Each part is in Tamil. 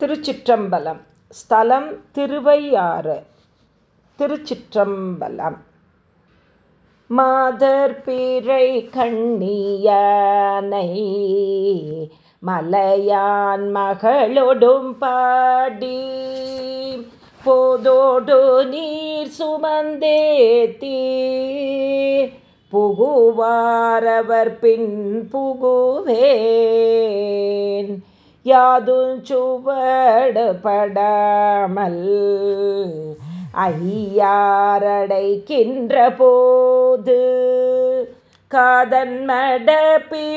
திருச்சிற்றம்பலம். ஸ்தலம் திருவையாறு. திருச்சிற்றம்பலம். மாதர் பிறை கண்ணியானை மலையான் மகளொடும் பாடி போதோடு நீர் சுமந்தேத்தி புகுவாரவர் பின் புகுவேன். யாதும் யாதுஞ்சுவடுபடாமல் ஐயாரடைக்கின்ற போது காதன் மடப்பிடியோடோ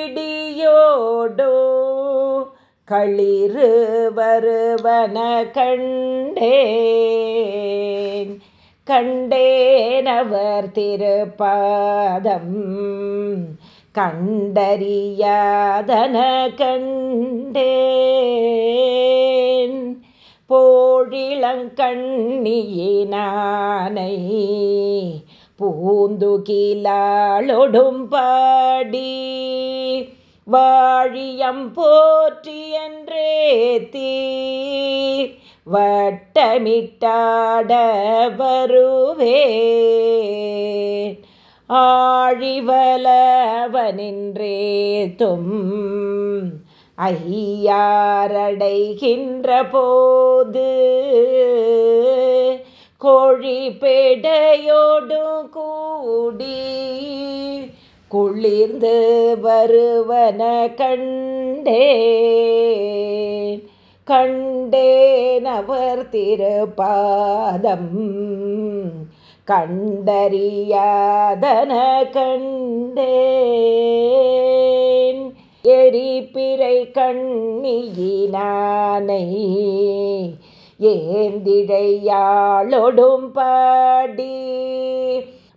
களிறு வருவன கண்டேன். கண்டேனவர் திருப்பாதம். கண்டறியாதன கண்டேன் போழிளங்கண்ணியினானை பூந்துகிலாளொடும் பாடி வாழியம் போற்றி என்றே தீ வட்டமிட்டாட வருவேன் ஆழிவலவனின்றே தும் ஐயாரடைகின்ற போது கோழி பேடையோடும் கூடி குளிர்ந்து வருவன கண்டே. அவர் திருப்பாதம். கண்டறியாதன கண்டேன். எரிப்பிறை கண்ணியினானை ஏந்திழையாளொடும் பாடி.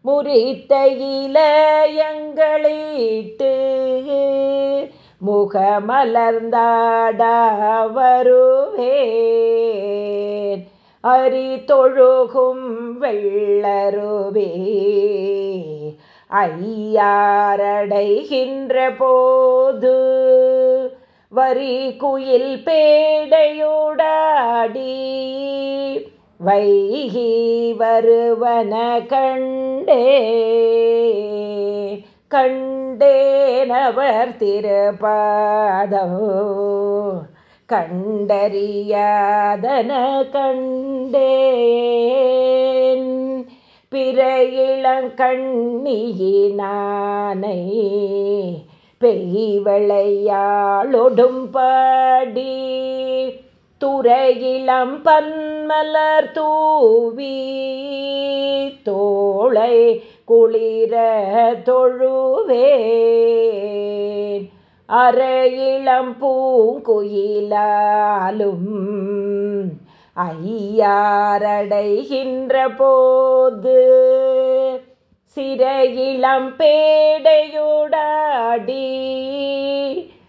முறித்த இலையங்களிட்டு முகமலர்ந்தாட வருவேன் அரி தொழுகும் வெள்ளருவே. ஐயாரடைகின்ற போது வரி குயில் பேடையோடாடி. வைகி வருவன கண்டே. கண்டேனவர் திருபாதம் கண்டறியாதன கண்டேன். பிறையிளங்கண்ணியினானை பெய்வளையாளொடும் பாடி. துறையிளம் பன்மலர் தூவி தோளை குளிர தொழுவே தொழுவேன் இளம் பூங்குயிலாலும் ஐயாரடைகின்ற போது சிறையிளம் பேடையுடாடி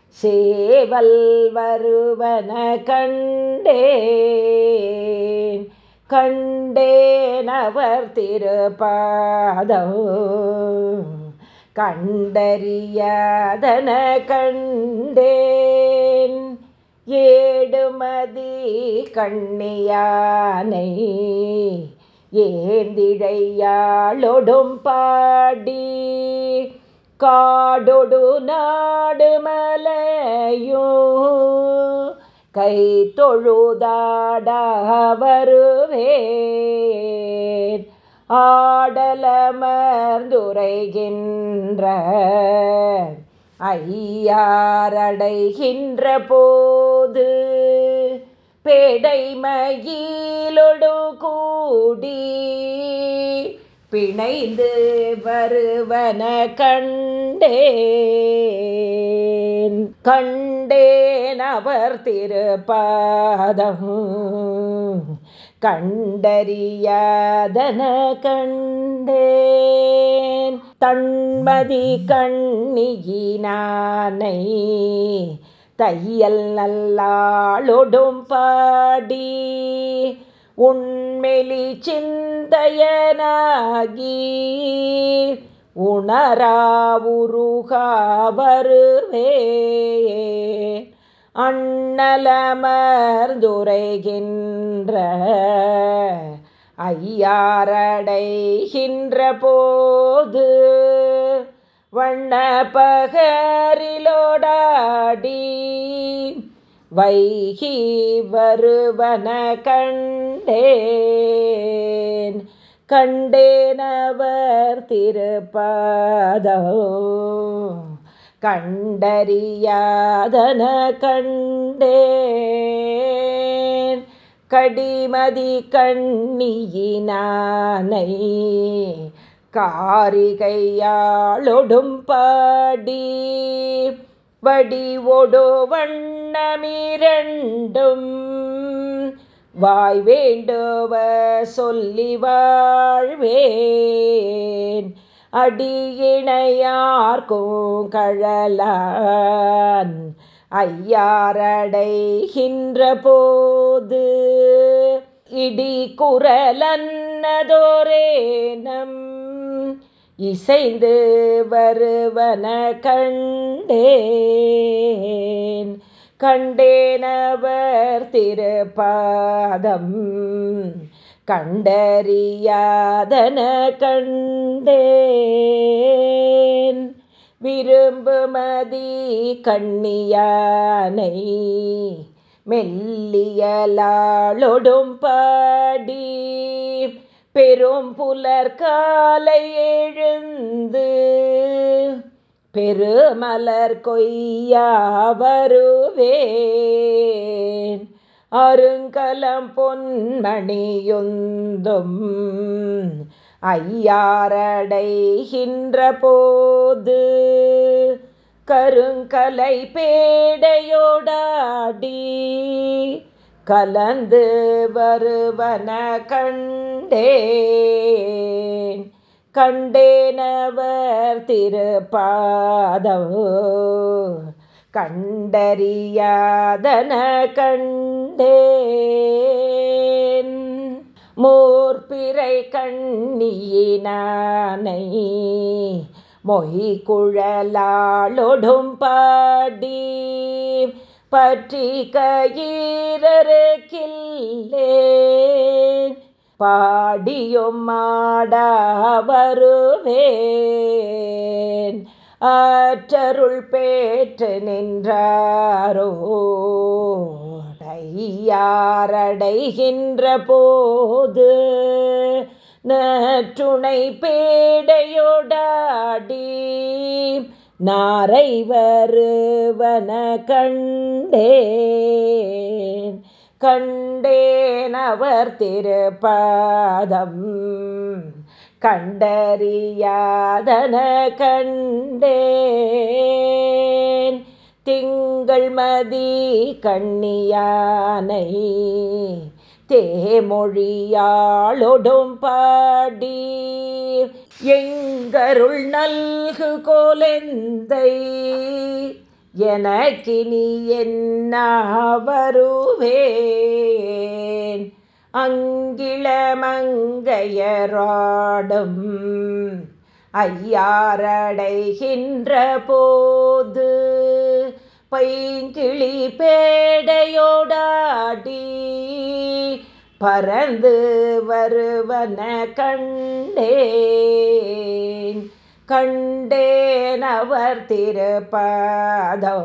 சேவல் வருவன கண்டேன். கண்டேன் அவர் திருப்பாதம். கண்டறியாதன கண்டேன். ஏடுமதி கண்ணியானை ஏந்திழையாளொடும் பாடி காடொடு நாடு மலையோ கை தொழுதாட வருவேன் ஆடலமர்ந்துரைகின்ற ஐயாரடைகின்ற போது பேடைமயிலொடு கூடி பிணைந்து வருவன கண்டேன். கண்டேன் அவர் திருப்பாதம். கண்டறியாதன கண்டேன் தன்மதி கண்ணியினானை தையல் நல்லாளொடும் பாடி உண்மெலி சிந்தையனாகி உணரா உருகா வருவேன் அண்ணலமர்ந்துரைகின்ற ஐயாரடைகின்ற போது வண்ண பகரிலோடாடி வைகி வருவன கண்டேன். கண்டேனவர் திருப்பாதோ கண்டறியாதன கண்டேன். கடிமதி கண்ணியினானை காரிகையாளொடும் பாடி. வடிவொடு வண்ணமிரண்டும் வாய் வேண்டுவ சொல்லி வாழ்வேன். அடியிணையார்க்கும் கழலான் ஐயாரடைகின்ற போது இடி குரலன்னதோரேனம் இசைந்து வருவன கண்டேன். கண்டேனவர் திருப்பாதம் கண்டறியாதன கண்டேன். விரும்புமதி கண்ணியானை மெல்லியலாளொடும் பாடி பெரும் புலர் காலை எழுந்து பெருமலர் கொய்யா வருவேன். அருங்கலம் பொன்மணியுந்தும் ஐயாரடைகின்ற போது கருங்கலை பேடையோடாடி கலந்து வருவன கண்டேன். கண்டேனவர் திருப்பாதவோ கண்டறியாதன கண்டேன் மோர்பிறை கண்ணியினானை மொய் குழலாளொடும் பாடி பற்றி கயிறருக்கில்லேன் பாடியும் மாட வருவேன். ஆற்றருள் பேற்று நின்றாரோ? டையாரடைகின்ற போது நற்றுணை பேடையோடாடி நாரை வருவன கண்டேன். கண்டேன் அவர் திருப்பாதம். கண்டறியாதன கண்டேன். திங்கள் மதி கண்ணியானை தேமொழியாளொடும் பாடி எங்கருள் நல்கு கோலெந்தை எனக்கினி என்ன வருவே அங்கிளமங்கையராடும். ஐயாரடைகின்ற போது பைங்கிளி பேடையோடாடி பறந்து வருவன கண்டேன். கண்டேன் அவர் திருப்பாதோ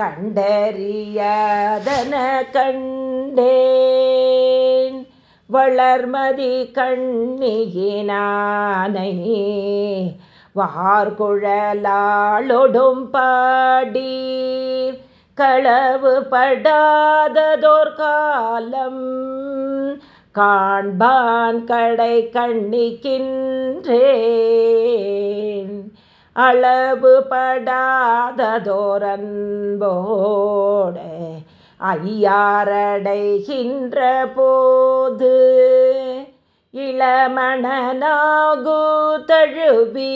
கண்டறியாதன கண்டேன். வளர்மதி கண்ணியினானை வார்குழலாளொடும் பாடி களவு படாததோர் காலம் காண்பான் கடை கண்ணிக்கின்றேன். அளவு படாததோரன்போடு ஐயாரடைகின்ற போது இளமணனாகு தழுவி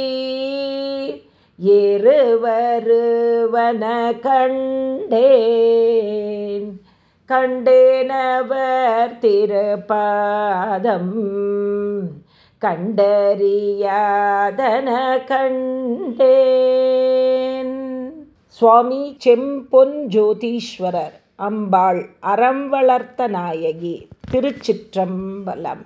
ஏறுவருவன கண்டேன் கண்டேனவர் திருப்பாதம். கண்டறியாதன கண்டேன் சுவாமி செம்பொன் ஜோதீஸ்வரர் அம்பாள் அறம் வளர்த்த நாயகி திருச்சிற்றம்பலம்.